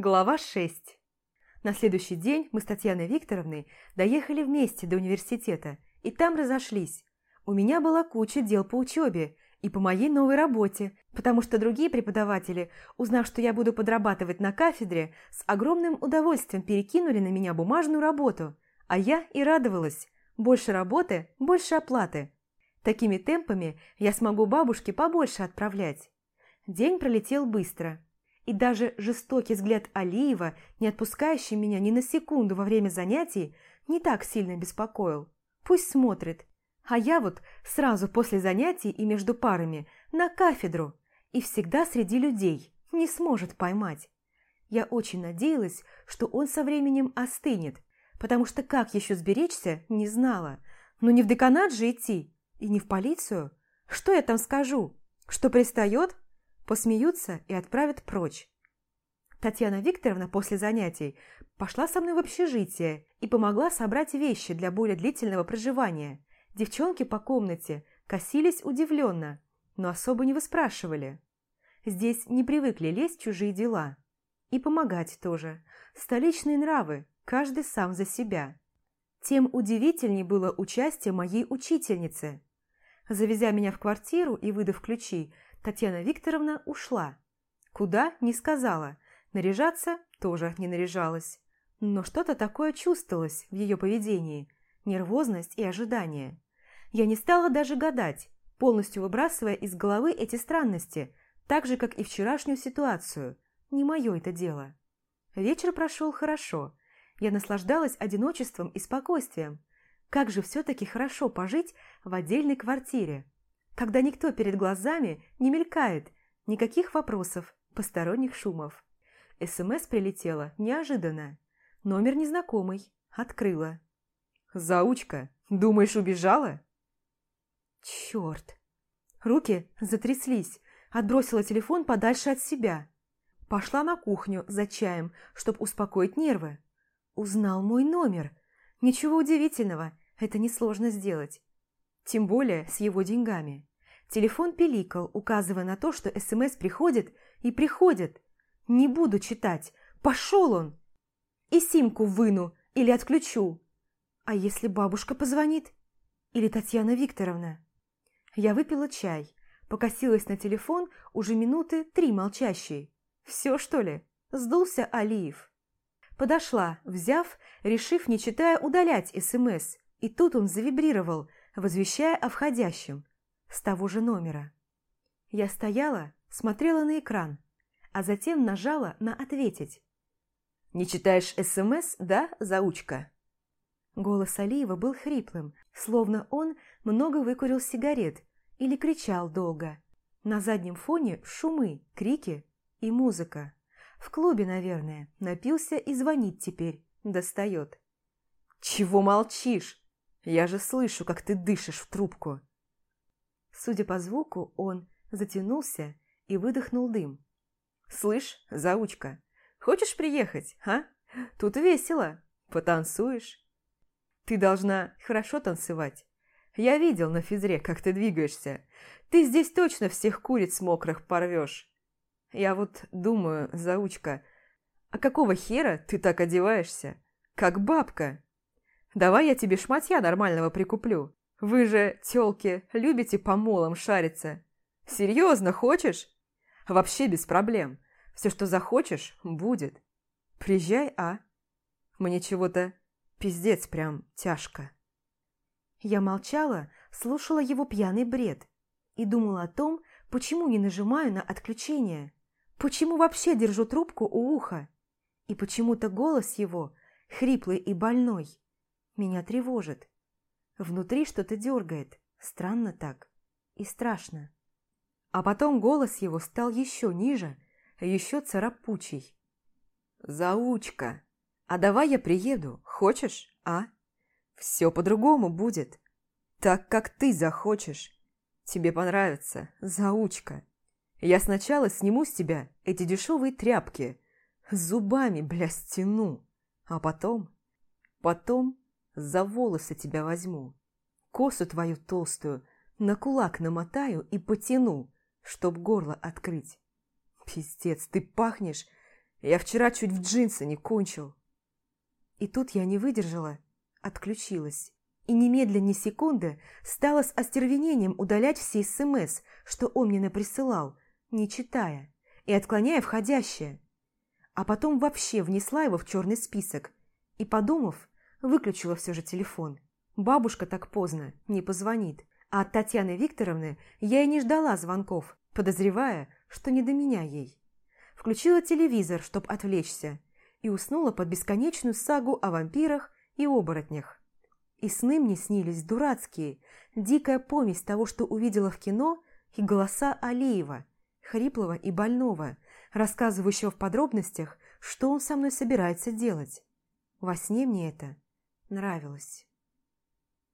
Глава 6. На следующий день мы с Татьяной Викторовной доехали вместе до университета и там разошлись. У меня была куча дел по учебе и по моей новой работе, потому что другие преподаватели, узнав, что я буду подрабатывать на кафедре, с огромным удовольствием перекинули на меня бумажную работу, а я и радовалась. Больше работы, больше оплаты. Такими темпами я смогу бабушке побольше отправлять. День пролетел быстро – и даже жестокий взгляд Алиева, не отпускающий меня ни на секунду во время занятий, не так сильно беспокоил. Пусть смотрит. А я вот сразу после занятий и между парами на кафедру и всегда среди людей не сможет поймать. Я очень надеялась, что он со временем остынет, потому что как еще сберечься, не знала. Но не в деканат же идти и не в полицию. Что я там скажу? Что пристает? Посмеются и отправят прочь. Татьяна Викторовна после занятий пошла со мной в общежитие и помогла собрать вещи для более длительного проживания. Девчонки по комнате косились удивленно, но особо не выспрашивали. Здесь не привыкли лезть в чужие дела. И помогать тоже. Столичные нравы, каждый сам за себя. Тем удивительнее было участие моей учительницы. Завезя меня в квартиру и выдав ключи, Татьяна Викторовна ушла. Куда – не сказала. Наряжаться тоже не наряжалась. Но что-то такое чувствовалось в ее поведении. Нервозность и ожидание. Я не стала даже гадать, полностью выбрасывая из головы эти странности, так же, как и вчерашнюю ситуацию. Не мое это дело. Вечер прошел хорошо. Я наслаждалась одиночеством и спокойствием. Как же все-таки хорошо пожить в отдельной квартире когда никто перед глазами не мелькает, никаких вопросов, посторонних шумов. СМС прилетела неожиданно. Номер незнакомый. Открыла. «Заучка, думаешь, убежала?» Черт! Руки затряслись, отбросила телефон подальше от себя. Пошла на кухню за чаем, чтобы успокоить нервы. Узнал мой номер. Ничего удивительного, это несложно сделать. Тем более с его деньгами. Телефон пиликал, указывая на то, что СМС приходит и приходит. Не буду читать. Пошел он! И симку выну или отключу. А если бабушка позвонит? Или Татьяна Викторовна? Я выпила чай, покосилась на телефон уже минуты три молчащие. Все, что ли? Сдулся Алиев. Подошла, взяв, решив, не читая, удалять СМС. И тут он завибрировал, возвещая о входящем с того же номера. Я стояла, смотрела на экран, а затем нажала на «Ответить». «Не читаешь СМС, да, заучка?» Голос Алиева был хриплым, словно он много выкурил сигарет или кричал долго. На заднем фоне шумы, крики и музыка. В клубе, наверное, напился и звонит теперь, достает. «Чего молчишь? Я же слышу, как ты дышишь в трубку!» Судя по звуку, он затянулся и выдохнул дым. «Слышь, заучка, хочешь приехать, а? Тут весело. Потанцуешь?» «Ты должна хорошо танцевать. Я видел на физре, как ты двигаешься. Ты здесь точно всех куриц мокрых порвешь. Я вот думаю, заучка, а какого хера ты так одеваешься? Как бабка. Давай я тебе шматья нормального прикуплю. Вы же, тёлки, любите по молам шариться. Серьезно, хочешь? Вообще без проблем. Все, что захочешь, будет. Приезжай, а? Мне чего-то пиздец прям тяжко. Я молчала, слушала его пьяный бред и думала о том, почему не нажимаю на отключение, почему вообще держу трубку у уха, и почему-то голос его, хриплый и больной, меня тревожит. Внутри что-то дергает, странно так и страшно. А потом голос его стал еще ниже, еще царапучий. «Заучка, а давай я приеду, хочешь, а? Все по-другому будет, так, как ты захочешь. Тебе понравится, заучка. Я сначала сниму с тебя эти дешевые тряпки, зубами, бля, стяну, а потом, потом за волосы тебя возьму, косу твою толстую на кулак намотаю и потяну, чтоб горло открыть. Пиздец, ты пахнешь, Я вчера чуть в джинсы не кончил. И тут я не выдержала, отключилась. И немедленно ни секунды стала с остервенением удалять все СМС, что он мне наприсылал, не читая, и отклоняя входящее. А потом вообще внесла его в черный список и, подумав, выключила все же телефон. Бабушка так поздно не позвонит, а от Татьяны Викторовны я и не ждала звонков, подозревая, что не до меня ей. Включила телевизор, чтоб отвлечься, и уснула под бесконечную сагу о вампирах и оборотнях. И сны мне снились дурацкие, дикая помесь того, что увидела в кино, и голоса Алиева, хриплого и больного, рассказывающего в подробностях, что он со мной собирается делать. Во сне мне это нравилось.